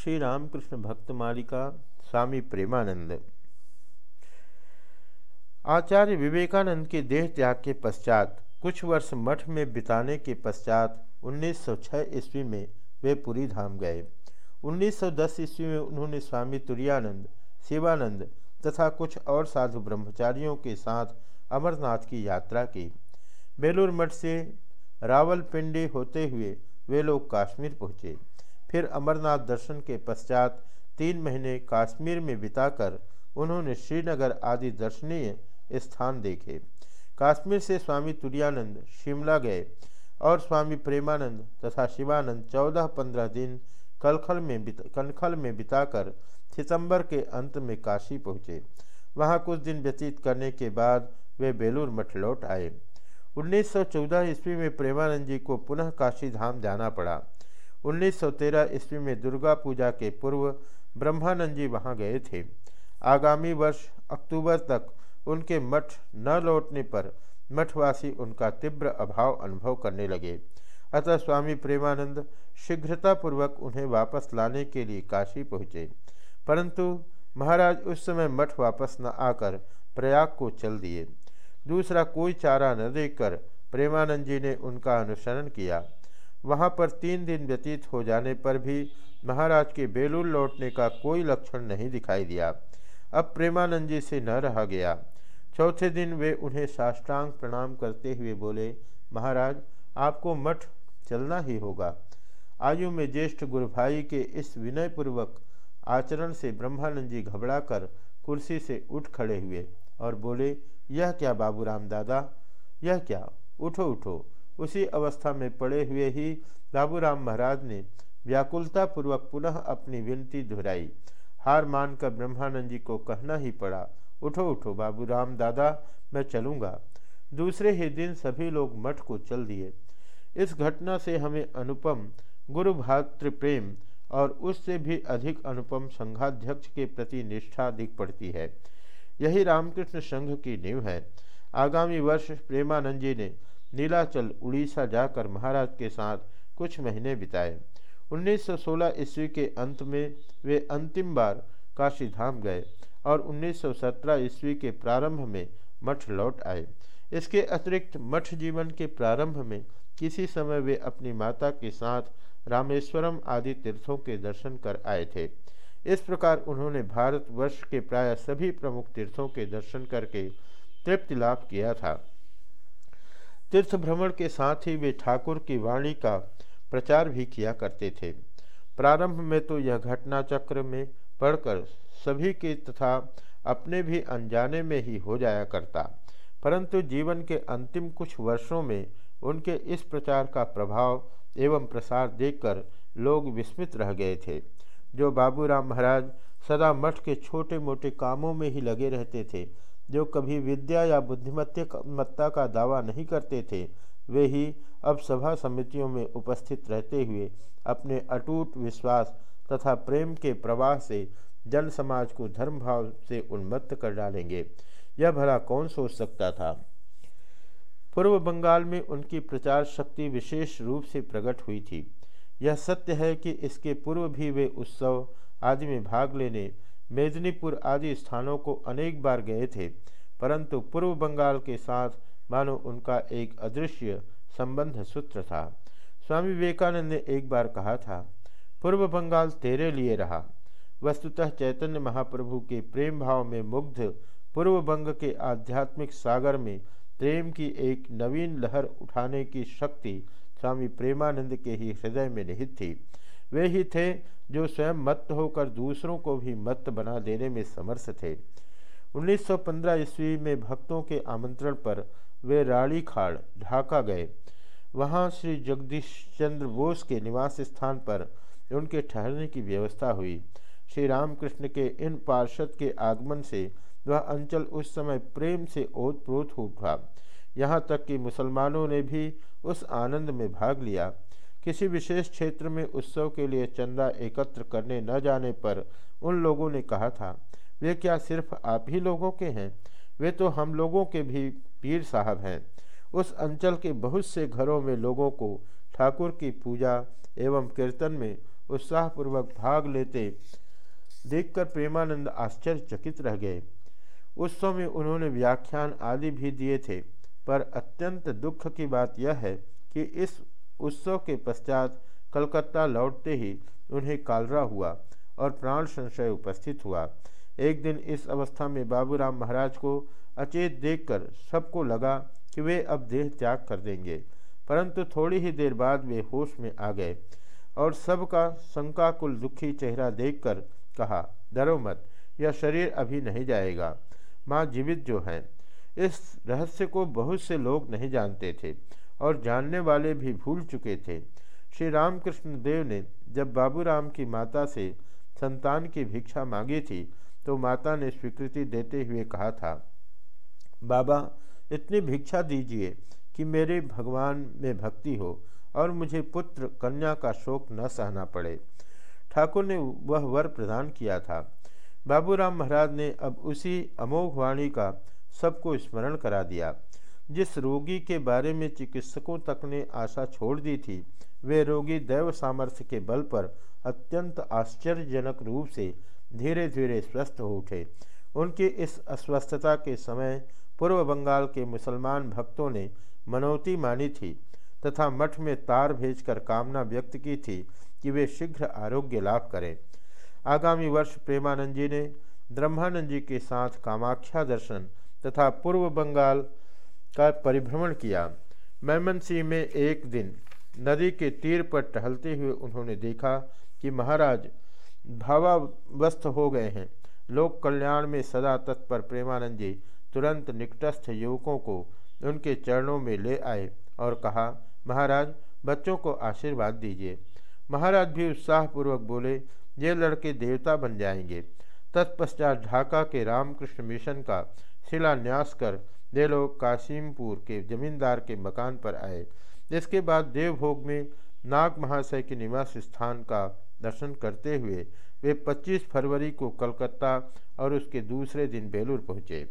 श्री रामकृष्ण भक्त मालिका स्वामी प्रेमानंद। आचार्य विवेकानंद के देह त्याग के पश्चात, कुछ वर्ष मठ में बिताने के पश्चात 1906 ईस्वी में वे पुरी धाम गए। 1910 ईस्वी में उन्होंने स्वामी तुरानंद शिवानंद तथा कुछ और साधु ब्रह्मचारियों के साथ अमरनाथ की यात्रा की। बेलूर मठ से रावलपिंडी होते हुए वे लोग कश्मीर पहुँचे। फिर अमरनाथ दर्शन के पश्चात तीन महीने कश्मीर में बिताकर उन्होंने श्रीनगर आदि दर्शनीय स्थान देखे। कश्मीर से स्वामी तुरानंद शिमला गए और स्वामी प्रेमानंद तथा शिवानंद चौदह पंद्रह दिन कलखल में कनखल में बिताकर सितंबर के अंत में काशी पहुँचे। वहाँ कुछ दिन व्यतीत करने के बाद वे बेलूर मठ लौट आए। 1914 ईस्वी में प्रेमानंद जी को पुनः काशी धाम जाना पड़ा। 1913 ईस्वी में दुर्गा पूजा के पूर्व ब्रह्मानंद जी वहाँ गए थे। आगामी वर्ष अक्टूबर तक उनके मठ न लौटने पर मठवासी उनका तीव्र अभाव अनुभव करने लगे। अतः स्वामी प्रेमानंद शीघ्रतापूर्वक उन्हें वापस लाने के लिए काशी पहुँचे। परंतु महाराज उस समय मठ वापस न आकर प्रयाग को चल दिए। दूसरा कोई चारा न देखकर प्रेमानंद जी ने उनका अनुसरण किया। वहाँ पर तीन दिन व्यतीत हो जाने पर भी महाराज के बेलूर लौटने का कोई लक्षण नहीं दिखाई दिया। अब प्रेमानंद जी से न रहा गया। चौथे दिन वे उन्हें साष्टांग प्रणाम करते हुए बोले, महाराज, आपको मठ चलना ही होगा। आयु में ज्येष्ठ गुरु भाई के इस विनयपूर्वक आचरण से ब्रह्मानंद जी घबराकर कुर्सी से उठ खड़े हुए और बोले, यह क्या बाबूराम दादा? यह क्या? उठो उठो। उसी अवस्था में पड़े हुए ही बाबूराम महाराज ने व्याकुलतापूर्वक पुनः अपनी विनती दोहराई। हार मानकर ब्रह्मानंद जी को कहना ही पड़ा, उठो उठो बाबूराम दादा, मैं चलूँगा। दूसरे ही दिन सभी लोग मठ को चल दिए। इस घटना से हमें अनुपम, गुरु भातृ प्रेम और उससे भी अधिक अनुपम संघाध्यक्ष के प्रति निष्ठा दिख पड़ती है। यही रामकृष्ण संघ की नींव है। आगामी वर्ष प्रेमानंद जी ने नीलाचल, उड़ीसा जाकर महाराज के साथ कुछ महीने बिताए। 1916 ईस्वी के अंत में वे अंतिम बार काशी धाम गए और 1917 ईस्वी के प्रारंभ में मठ लौट आए। इसके अतिरिक्त मठ जीवन के प्रारंभ में किसी समय वे अपनी माता के साथ रामेश्वरम आदि तीर्थों के दर्शन कर आए थे। इस प्रकार उन्होंने भारतवर्ष के प्राय सभी प्रमुख तीर्थों के दर्शन करके तृप्ति लाभ किया था। तीर्थ भ्रमण के साथ ही वे ठाकुर की वाणी का प्रचार भी किया करते थे। प्रारंभ में तो यह घटना चक्र में पढ़कर सभी के तथा अपने भी अनजाने में ही हो जाया करता, परंतु जीवन के अंतिम कुछ वर्षों में उनके इस प्रचार का प्रभाव एवं प्रसार देखकर लोग विस्मित रह गए थे, जो बाबूराम महाराज सदा मठ के छोटे मोटे कामों में ही लगे रहते थे जो कभी विद्या या बुद्धिमत्ता का दावा नहीं करते थे, वे ही अब सभा समितियों में उपस्थित रहते हुए अपने अटूट विश्वास तथा प्रेम के प्रवाह से जन समाज को धर्म भाव से उन्मत्त कर डालेंगे। यह भला कौन सोच सकता था? पूर्व बंगाल में उनकी प्रचार शक्ति विशेष रूप से प्रकट हुई थी। यह सत्य है कि इसके पूर्व भी वे उत्सव आदि में भाग लेने मेदिनीपुर आदि स्थानों को अनेक बार गए थे, परंतु पूर्व बंगाल के साथ मानो उनका एक अदृश्य संबंध सूत्र था। स्वामी विवेकानंद ने एक बार कहा था, पूर्व बंगाल तेरे लिए रहा। वस्तुतः चैतन्य महाप्रभु के प्रेम भाव में मुग्ध पूर्व बंग के आध्यात्मिक सागर में प्रेम की एक नवीन लहर उठाने की शक्ति स्वामी प्रेमानंद के ही हृदय में निहित थी। वे ही थे जो स्वयं मत्त होकर दूसरों को भी मत्त बना देने में समर्थ थे। 1915 ईस्वी में भक्तों के आमंत्रण पर वे राड़ी खाड़ ढाका गए। वहाँ श्री जगदीश चंद्र बोस के निवास स्थान पर उनके ठहरने की व्यवस्था हुई। श्री रामकृष्ण के इन पार्षद के आगमन से वह अंचल उस समय प्रेम से ओत प्रोत हो उठा। यहाँ तक कि मुसलमानों ने भी उस आनंद में भाग लिया। किसी विशेष क्षेत्र में उत्सव के लिए चंदा एकत्र करने न जाने पर उन लोगों ने कहा था, वे क्या सिर्फ़ आप ही लोगों के हैं? वे तो हम लोगों के भी पीर साहब हैं। उस अंचल के बहुत से घरों में लोगों को ठाकुर की पूजा एवं कीर्तन में उत्साहपूर्वक भाग लेते देखकर प्रेमानंद आश्चर्यचकित रह गए। उत्सव में उन्होंने व्याख्यान आदि भी दिए थे, पर अत्यंत दुख की बात यह है कि इस उत्सव के पश्चात कलकत्ता लौटते ही उन्हें कालरा हुआ और प्राण संशय उपस्थित हुआ। एक दिन इस अवस्था में बाबूराम महाराज को अचेत देखकर सबको लगा कि वे अब देह त्याग कर देंगे, परंतु थोड़ी ही देर बाद वे होश में आ गए और सबका शंकाकुल दुखी चेहरा देखकर कहा, डरो मत, यह शरीर अभी नहीं जाएगा। माँ जीवित जो हैं, इस रहस्य को बहुत से लोग नहीं जानते थे। और जानने वाले भी भूल चुके थे। श्री रामकृष्ण देव ने जब बाबूराम की माता से संतान की भिक्षा मांगी थी तो माता ने स्वीकृति देते हुए कहा था, बाबा, इतनी भिक्षा दीजिए कि मेरे भगवान में भक्ति हो और मुझे पुत्र कन्या का शोक न सहना पड़े। ठाकुर ने वह वर प्रदान किया था। बाबूराम महाराज ने अब उसी अमोघ वाणी का सबको स्मरण करा दिया। जिस रोगी के बारे में चिकित्सकों तक ने आशा छोड़ दी थी, वे रोगी दैव सामर्थ्य के बल पर अत्यंत आश्चर्यजनक रूप से धीरे धीरे स्वस्थ हो उठे। उनकी इस अस्वस्थता के समय पूर्व बंगाल के मुसलमान भक्तों ने मनौती मानी थी तथा मठ में तार भेजकर कामना व्यक्त की थी कि वे शीघ्र आरोग्य लाभ करें। आगामी वर्ष प्रेमानंद जी ने ब्रह्मानंद जी के साथ कामाख्या दर्शन तथा पूर्व बंगाल का परिभ्रमण किया। मैमनसिंह में एक दिन नदी के तीर पर टहलते हुए उन्होंने देखा कि महाराज भावावस्थ हो गए हैं। लोक कल्याण में सदा तत्पर प्रेमानंद जी तुरंत निकटस्थ युवकों को उनके चरणों में ले आए और कहा, महाराज, बच्चों को आशीर्वाद दीजिए। महाराज भी उत्साहपूर्वक बोले, ये लड़के देवता बन जाएँगे। तत्पश्चात ढाका के रामकृष्ण मिशन का शिलान्यास कर वे लोग काशिमपुर के जमींदार के मकान पर आए। इसके बाद देवभोग में नाग महाशय के निवास स्थान का दर्शन करते हुए वे 25 फरवरी को कलकत्ता और उसके दूसरे दिन बेलूर पहुँचे।